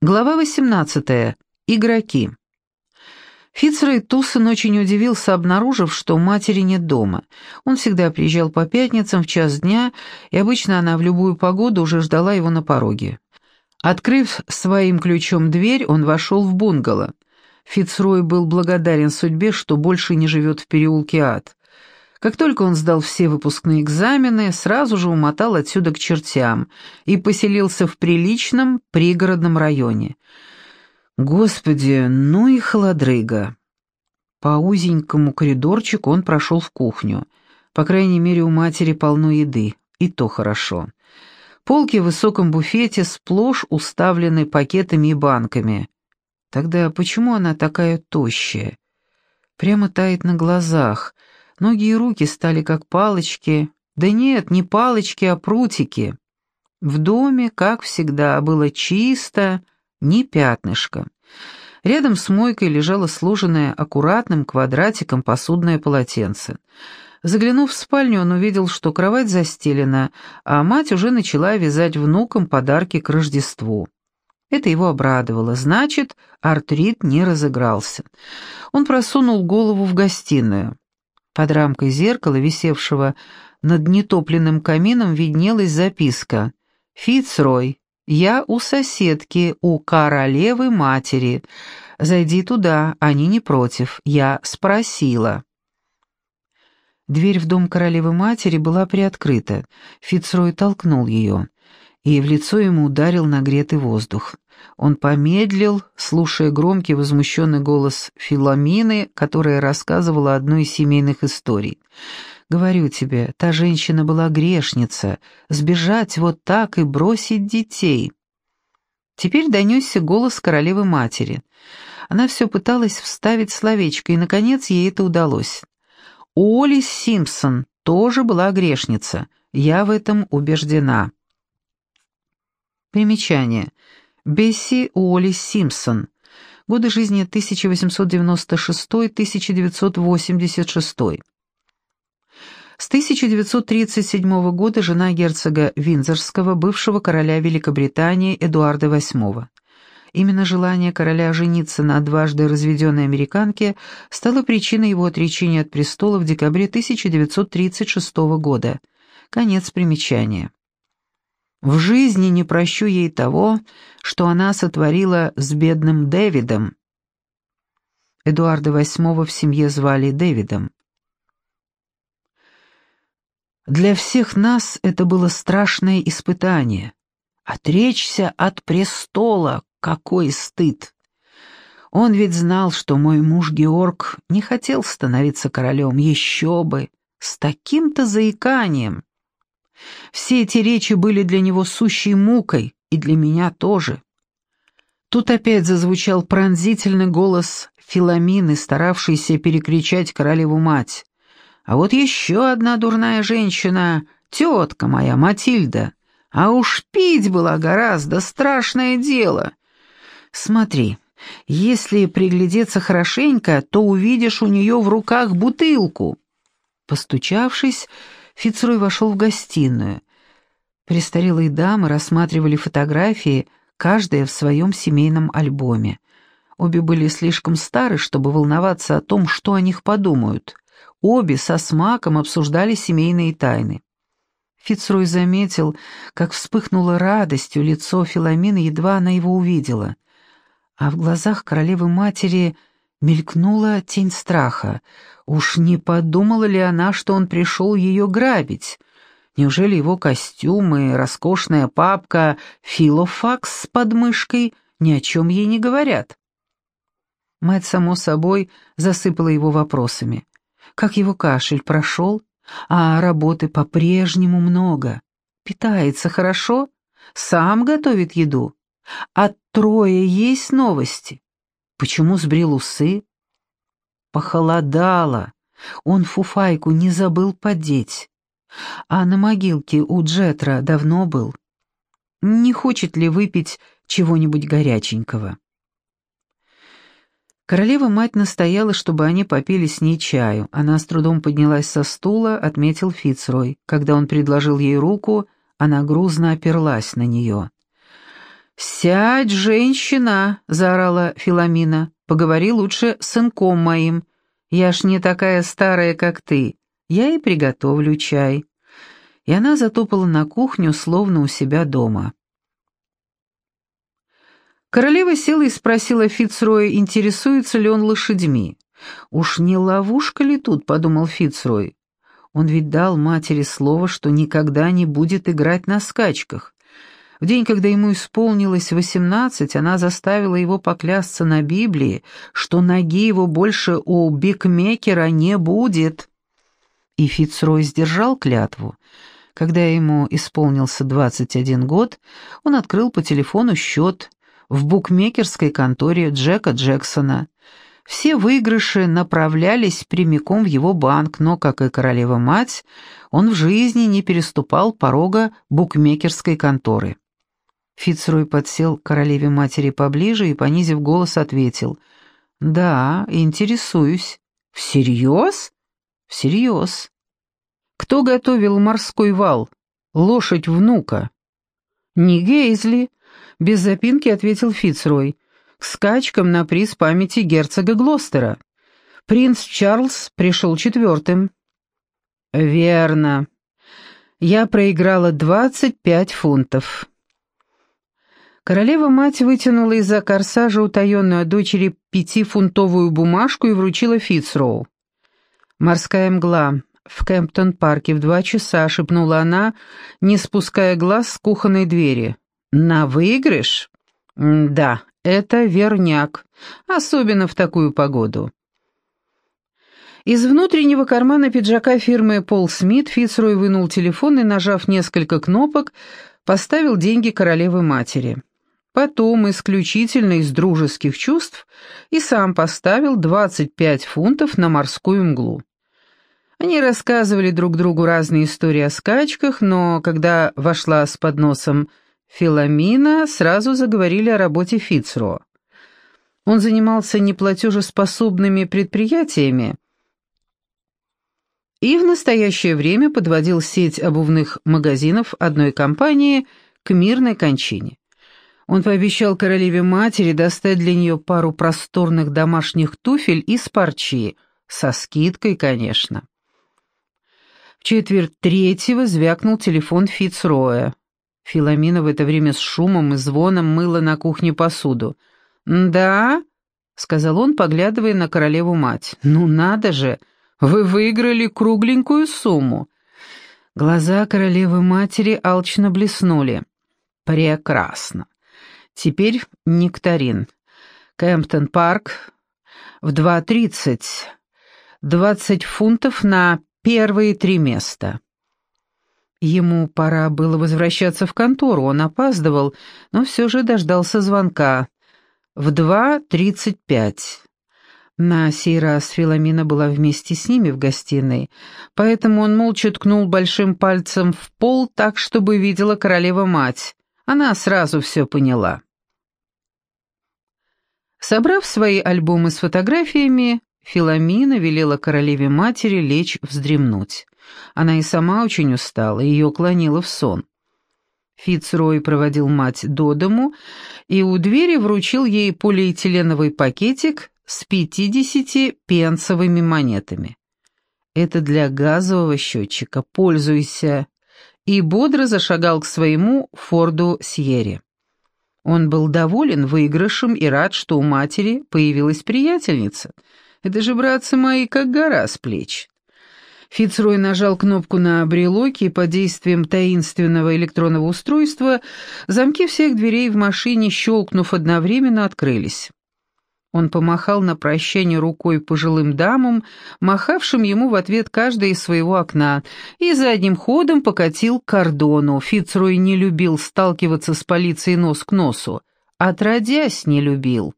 Глава 18. Игроки. Фицрей Туссен очень удивился, обнаружив, что матери нет дома. Он всегда приезжал по пятницам в час дня, и обычно она в любую погоду уже ждала его на пороге. Открыв своим ключом дверь, он вошел в бунгало. Фицрой был благодарен судьбе, что больше не живет в переулке Ад. Как только он сдал все выпускные экзамены, сразу же умотал отсюда к чертям и поселился в приличном пригородном районе. Господи, ну и холодрыга. По узенькому коридорчику он прошел в кухню. По крайней мере, у матери полно еды, и то хорошо. Полки в высоком буфете сплошь уставлены пакетами и банками. Тогда почему она такая тощая? Прямо тает на глазах — Ноги и руки стали как палочки. Да нет, не палочки, а прутики. В доме, как всегда, было чисто, ни пятнышка. Рядом с мойкой лежало сложенное аккуратным квадратиком посудное полотенце. Заглянув в спальню, он увидел, что кровать застелена, а мать уже начала вязать внукам подарки к Рождеству. Это его обрадовало. Значит, артрит не разыгрался. Он просунул голову в гостиную. Под рамкой зеркала, висевшего над нетопленным камином, виднелась записка «Фицрой, я у соседки, у королевы матери. Зайди туда, они не против. Я спросила». Дверь в дом королевы матери была приоткрыта. Фицрой толкнул ее, и в лицо ему ударил нагретый воздух. Он помедлил, слушая громкий возмущенный голос Филамины, которая рассказывала одну из семейных историй. «Говорю тебе, та женщина была грешница. Сбежать вот так и бросить детей». Теперь донесся голос королевы-матери. Она все пыталась вставить словечко, и, наконец, ей это удалось. Оли Симпсон тоже была грешница. Я в этом убеждена. Примечание. Бесси Уоллис Симпсон. Годы жизни 1896-1986. С 1937 года жена герцога Виндзорского, бывшего короля Великобритании Эдуарда VIII. Именно желание короля жениться на дважды разведенной американке стало причиной его отречения от престола в декабре 1936 года. Конец примечания. В жизни не прощу ей того, что она сотворила с бедным Дэвидом. Эдуарда VIII в семье звали Дэвидом. Для всех нас это было страшное испытание. Отречься от престола, какой стыд! Он ведь знал, что мой муж Георг не хотел становиться королем, еще бы, с таким-то заиканием. Все эти речи были для него сущей мукой, и для меня тоже. Тут опять зазвучал пронзительный голос Филамины, старавшейся перекричать королеву-мать. А вот еще одна дурная женщина, тетка моя Матильда. А уж пить было гораздо страшное дело. Смотри, если приглядеться хорошенько, то увидишь у нее в руках бутылку. Постучавшись, Фицрой вошел в гостиную. Престарелые дамы рассматривали фотографии, каждая в своем семейном альбоме. Обе были слишком стары, чтобы волноваться о том, что о них подумают. Обе со смаком обсуждали семейные тайны. Фицрой заметил, как вспыхнуло радостью лицо Филомины, едва она его увидела. А в глазах королевы-матери Мелькнула тень страха. Уж не подумала ли она, что он пришел ее грабить? Неужели его костюмы, роскошная папка, филофакс с подмышкой ни о чем ей не говорят? Мать, само собой, засыпала его вопросами. Как его кашель прошел? А работы по-прежнему много. Питается хорошо? Сам готовит еду? От Троя есть новости? Почему сбрил усы? Похолодало. Он фуфайку не забыл подеть. А на могилке у Джетра давно был. Не хочет ли выпить чего-нибудь горяченького? Королева-мать настояла, чтобы они попили с ней чаю. Она с трудом поднялась со стула, отметил Фицрой. Когда он предложил ей руку, она грузно оперлась на нее. «Сядь, женщина!» — заорала Филомина. «Поговори лучше с сынком моим. Я ж не такая старая, как ты. Я и приготовлю чай». И она затопала на кухню, словно у себя дома. Королева села и спросила Фицроя, интересуется ли он лошадьми. «Уж не ловушка ли тут?» — подумал Фицрой. Он ведь дал матери слово, что никогда не будет играть на скачках. В день, когда ему исполнилось восемнадцать, она заставила его поклясться на Библии, что ноги его больше у бикмекера не будет. И Фицрой сдержал клятву. Когда ему исполнился двадцать один год, он открыл по телефону счет в букмекерской конторе Джека Джексона. Все выигрыши направлялись прямиком в его банк, но, как и королева-мать, он в жизни не переступал порога букмекерской конторы. Фицрой подсел к королеве-матери поближе и, понизив голос, ответил. «Да, интересуюсь». «Всерьез?» «Всерьез». «Кто готовил морской вал? Лошадь внука?» «Не Гейзли», — без запинки ответил Фицрой. «К скачкам на приз памяти герцога Глостера. Принц Чарльз пришел четвертым». «Верно. Я проиграла двадцать пять фунтов». Королева-мать вытянула из-за корсажа утаенную от дочери пятифунтовую бумажку и вручила Фицроу. «Морская мгла. В Кемптон-парке в два часа», — шепнула она, не спуская глаз с кухонной двери. «На выигрыш?» «Да, это верняк, особенно в такую погоду». Из внутреннего кармана пиджака фирмы Пол Смит Фицрой вынул телефон и, нажав несколько кнопок, поставил деньги королевы-матери. Потом, исключительно из дружеских чувств, и сам поставил 25 фунтов на морскую мглу. Они рассказывали друг другу разные истории о скачках, но когда вошла с подносом Филамина, сразу заговорили о работе Фицро. Он занимался неплатежеспособными предприятиями и в настоящее время подводил сеть обувных магазинов одной компании к мирной кончине. Он пообещал королеве-матери достать для нее пару просторных домашних туфель из парчи, со скидкой, конечно. В четверть третьего звякнул телефон Фицроя. Филомена в это время с шумом и звоном мыла на кухне посуду. «Да?» — сказал он, поглядывая на королеву-мать. «Ну надо же! Вы выиграли кругленькую сумму!» Глаза королевы-матери алчно блеснули. «Прекрасно! Теперь нектарин. Кемптон-парк в 2.30. 20 фунтов на первые три места. Ему пора было возвращаться в контору, он опаздывал, но все же дождался звонка. В 2.35. На сей раз Филомена была вместе с ними в гостиной, поэтому он молча ткнул большим пальцем в пол так, чтобы видела королева-мать. Она сразу все поняла. Собрав свои альбомы с фотографиями, Филомина велела королеве-матери лечь вздремнуть. Она и сама очень устала, ее клонила в сон. Фицрой проводил мать до дому и у двери вручил ей полиэтиленовый пакетик с пятидесяти пенсовыми монетами. «Это для газового счетчика, пользуйся», и бодро зашагал к своему Форду Сьерре. Он был доволен выигрышем и рад, что у матери появилась приятельница. Это же, братцы мои, как гора с плеч. Фицрой нажал кнопку на брелоке, и под действием таинственного электронного устройства замки всех дверей в машине, щелкнув одновременно, открылись. Он помахал на прощание рукой пожилым дамам, махавшим ему в ответ каждая из своего окна, и задним ходом покатил к кордону. Фицрой не любил сталкиваться с полицией нос к носу. Отродясь не любил.